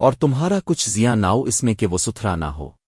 اور تمہارا کچھ زیاں ناؤ اس میں کہ وہ ستھرا نہ ہو۔